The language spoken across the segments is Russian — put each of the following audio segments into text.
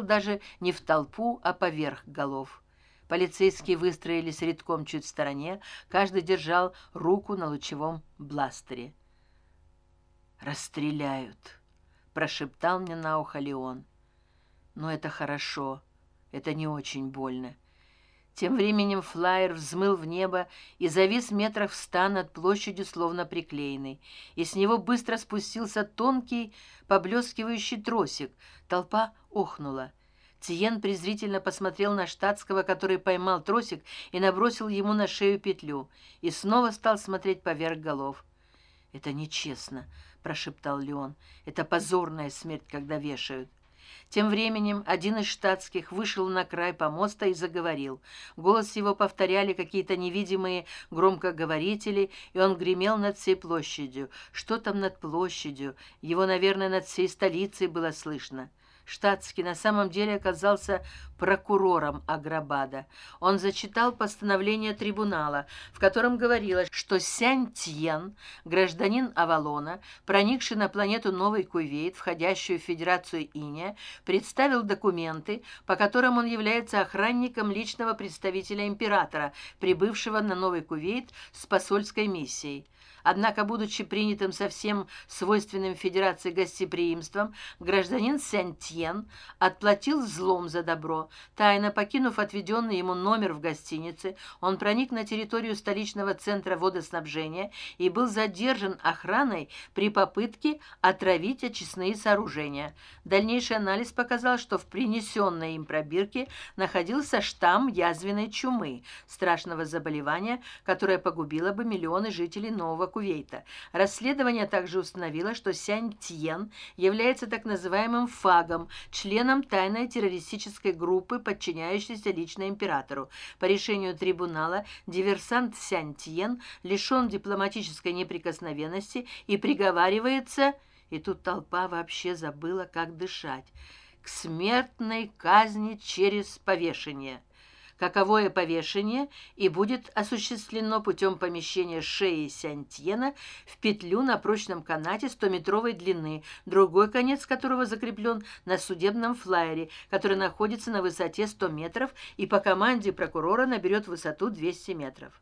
даже не в толпу а поверх голов. Полицейские выстроились редком чуть в стороне каждый держал руку на лучевом бластере. Расстреляют прошептал мне на ухо леон. Но это хорошо это не очень больно тем временем флайер взмыл в небо и завис метрах в ста над площадью словно приклеенный и с него быстро спустился тонкий поблескивающий тросик толпа охнула Тиен презрительно посмотрел на штатского, который поймал тросик и набросил ему на шею петлю, и снова стал смотреть поверх голов. «Это нечестно», — прошептал Леон. «Это позорная смерть, когда вешают». Тем временем один из штатских вышел на край помоста и заговорил. Голос его повторяли какие-то невидимые громкоговорители, и он гремел над всей площадью. Что там над площадью? Его, наверное, над всей столицей было слышно штатский на самом деле оказался прокурором аграбада. Он зачитал постановление трибунала в котором говорилось что сянь тьен гражданин авалона проникший на планету новый кувейт входящую в федерацию иния представил документы по которым он является охранником личного представителя императора прибывшего на новый кувейт с посольской миссией. Однако будучи принятым со всем свойственным федерации гостеприимством гражданин сянтьен отплатил злом за добро. Тайно покинув отведенный ему номер в гостинице он проник на территорию столичного центра водоснабжения и был задержан охраной при попытке отравить очистные сооружения. Дальнейший анализ показал что в принесенной им пробирке находился штамм язвенной чумы страшного заболевания которое погубило бы миллионы жителей нового кувейта. Расследование также установило что сянь тьен является так называемым фагом членом тайной террористической группы подчиняющейся лично императору. По решению трибунала диверсант сянь тьен лишен дипломатической неприкосновенности и приговаривается и тут толпа вообще забыла как дышать к смертной казни через повешение каковое повешение и будет осуществлено путем помещения шеи сянтьена в петлю на прочном канате 100-метровой длины, другой конец которого закреплен на судебном флайере, который находится на высоте 100 метров и по команде прокурора наберет высоту 200 метров.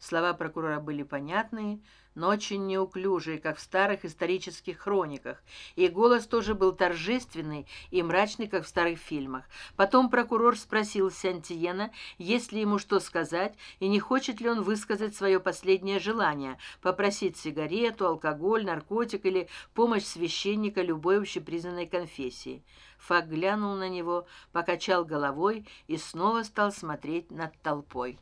Слова прокурора были понятные, но очень неуклюжие, как в старых исторических хрониках, и голос тоже был торжественный и мрачный, как в старых фильмах. Потом прокурор спросил Сантиена, есть ли ему что сказать, и не хочет ли он высказать свое последнее желание, попросить сигарету, алкоголь, наркотик или помощь священника любой общепризнанной конфессии. Фак глянул на него, покачал головой и снова стал смотреть над толпой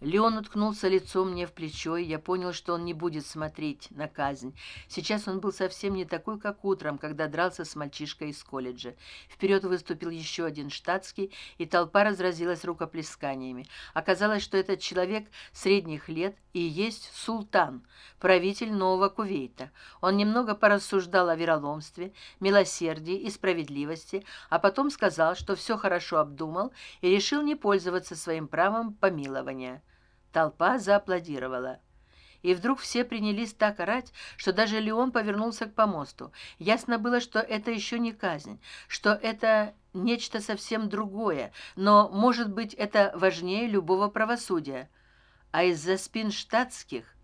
леон уткнулся лицом мне в плечо и я понял что он не будет смотреть на казнь. Сейчас он был совсем не такой как утром когда дрался с мальчишкой из колледжа. Вперед выступил еще один штатский и толпа разразилась рукоплесканиями. Оказалось что этот человек средних лет и есть султан правитель нового кувейта. Он немного порассуждал о вероломстве милосердии и справедливости а потом сказал что все хорошо обдумал и решил не пользоваться своим правом помилования толпа зааплодировала. И вдруг все принялись так орать что даже леон повернулся к помосту. Ясно было что это еще не казнь что это нечто совсем другое но может быть это важнее любого правосудия. А из за спин штатских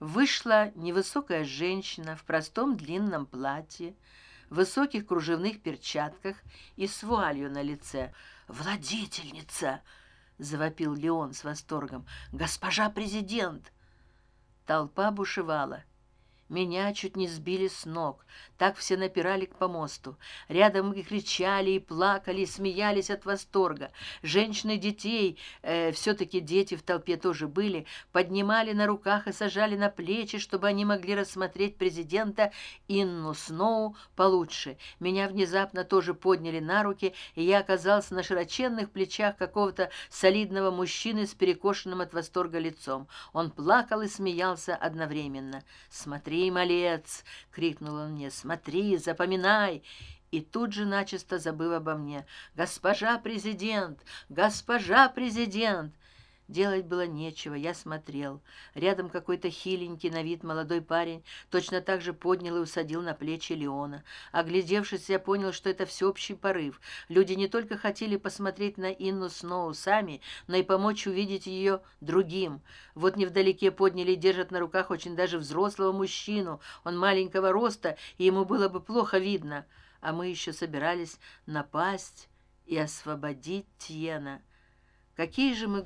вышла невысокая женщина в простом длинном платье высоких кружевных перчатках и с вуалью на лице. Владетельница завопил леон с восторгом. Госпожа президент! Толпа бушевала меня чуть не сбили с ног. Так все напирали к помосту. Рядом и кричали и плакали и смеялись от восторга. Женщины детей э, все таки дети в толпе тоже были поднимали на руках и сажали на плечи чтобы они могли рассмотреть президента инну сноу получше. Меня внезапно тоже подняли на руки и я оказался на широченных плечах какого то солидного мужчины с перекошенным от восторга лицом. Он плакал и смеялся одновременно. Смотри смотри малец крикнул он мне. Смотри запоминай! И тут же начисто забыл обо мне. Госпожа президент! Госпожа президент делать было нечего я смотрел. Рядом какой то хиленький на вид молодой парень точно так же поднял и усадил на плечи леона. Оглядевшись я понял что это всеобщий порыв. Люди не только хотели посмотреть на инну сноу сами но и помочь увидеть ее другим. Вот невдалеке подняли и держат на руках очень даже взрослого мужчину. Он маленького роста и ему было бы плохо видно. А мы еще собирались напасть и освободить тьена. Какие же мы